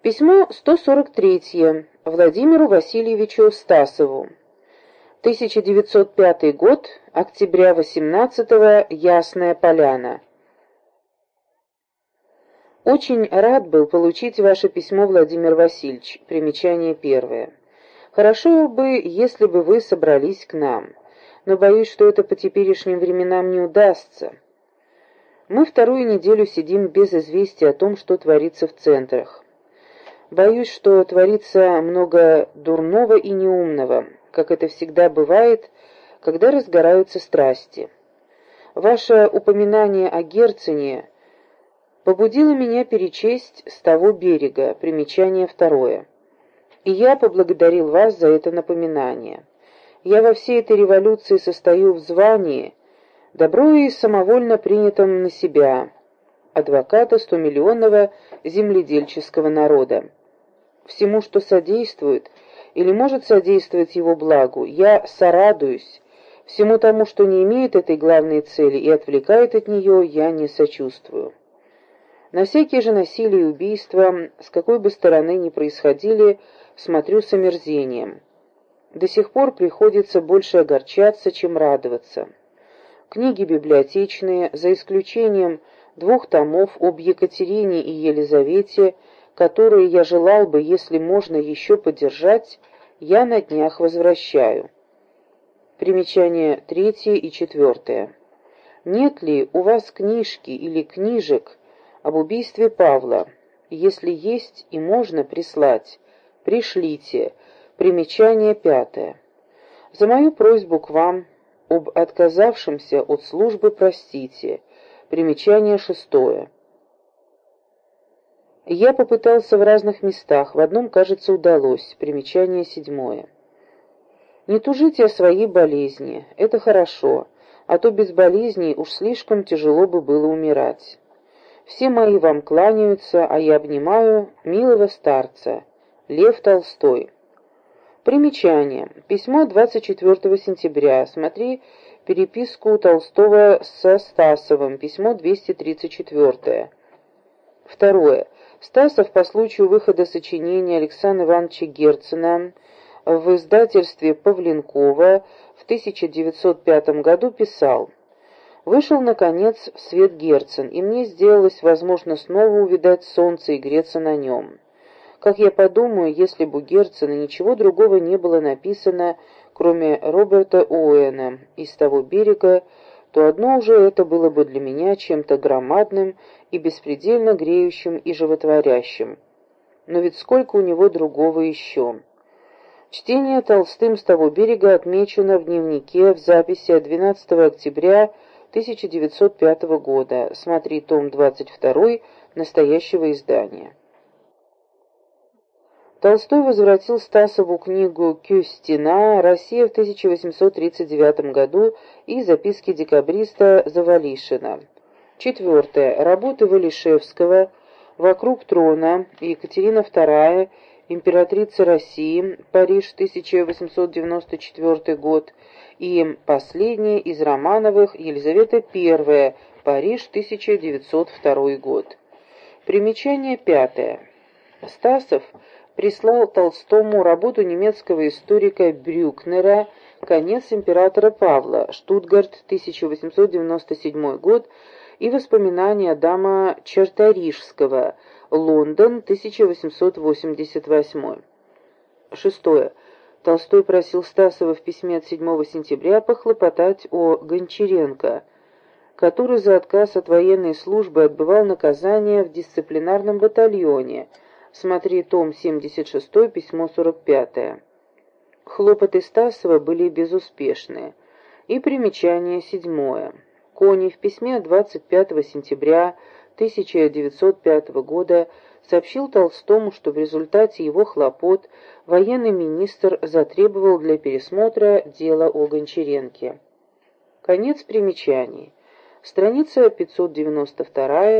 Письмо 143 Владимиру Васильевичу Стасову. 1905 год, октября 18 Ясная Поляна. Очень рад был получить ваше письмо, Владимир Васильевич. Примечание первое. Хорошо бы, если бы вы собрались к нам, но боюсь, что это по теперешним временам не удастся. Мы вторую неделю сидим без известия о том, что творится в центрах. Боюсь, что творится много дурного и неумного, как это всегда бывает, когда разгораются страсти. Ваше упоминание о Герцене побудило меня перечесть с того берега, примечание второе. И я поблагодарил вас за это напоминание. Я во всей этой революции состою в звании, добро и самовольно принятом на себя, адвоката стомиллионного земледельческого народа всему, что содействует или может содействовать его благу. Я сорадуюсь. Всему тому, что не имеет этой главной цели и отвлекает от нее, я не сочувствую. На всякие же насилие и убийства, с какой бы стороны ни происходили, смотрю с омерзением. До сих пор приходится больше огорчаться, чем радоваться. Книги библиотечные, за исключением двух томов об Екатерине и Елизавете, которые я желал бы, если можно еще подержать, я на днях возвращаю. Примечание третье и четвертое. Нет ли у вас книжки или книжек об убийстве Павла? Если есть и можно прислать, пришлите. Примечание пятое. За мою просьбу к вам об отказавшемся от службы простите. Примечание шестое. Я попытался в разных местах, в одном, кажется, удалось. Примечание седьмое. Не тужите о своей болезни, это хорошо, а то без болезней уж слишком тяжело бы было умирать. Все мои вам кланяются, а я обнимаю милого старца. Лев Толстой. Примечание. Письмо 24 сентября. Смотри переписку Толстого со Стасовым. Письмо 234. Второе. Стасов по случаю выхода сочинения Александра Ивановича Герцена в издательстве Павленкова в 1905 году писал «Вышел, наконец, в свет Герцен, и мне сделалось возможно снова увидать солнце и греться на нем. Как я подумаю, если бы у Герцена ничего другого не было написано, кроме Роберта Уэна из того берега, то одно уже это было бы для меня чем-то громадным и беспредельно греющим и животворящим. Но ведь сколько у него другого еще? Чтение Толстым с того берега отмечено в дневнике в записи от 12 октября 1905 года. Смотри том 22 настоящего издания. Толстой возвратил Стасову книгу «Кюстина. Россия в 1839 году» и записки декабриста Завалишина. Четвертое. Работы Валишевского «Вокруг трона» Екатерина II, императрица России, Париж, 1894 год, и последнее из Романовых Елизавета I, Париж, 1902 год. Примечание пятое. Стасов – прислал Толстому работу немецкого историка Брюкнера «Конец императора Павла», Штутгарт, 1897 год, и воспоминания Адама Черторижского, Лондон, 1888. Шестое. Толстой просил Стасова в письме от 7 сентября похлопотать о Гончаренко, который за отказ от военной службы отбывал наказание в дисциплинарном батальоне – Смотри том 76, письмо 45. Хлопоты Стасова были безуспешны. И примечание седьмое. Кони в письме 25 сентября 1905 года сообщил Толстому, что в результате его хлопот военный министр затребовал для пересмотра дело о Гончаренке. Конец примечаний. Страница 592